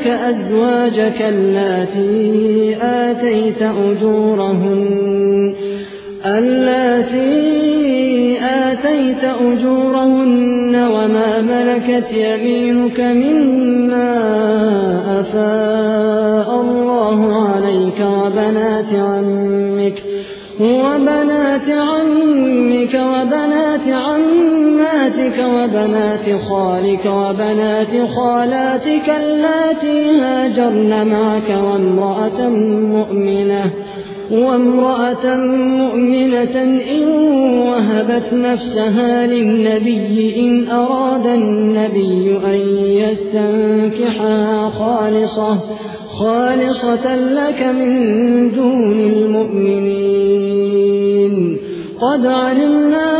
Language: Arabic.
لك أزواجك التي آتيت أجورهن. التي آتيت أجورهن وما ملكت يمينك مما أفاء الله عليك وبنات عمك وبنات عمك وبنات عماتك وبنات خالك وبنات خالاتك اللاتي هاجرن معك وامرأة مؤمنة وامرأة مؤمنة إن وهبت نفسها للنبي إن أراد النبي أن يستنكحها خالصة خالصة لك من دون المؤمنين. قد علمنا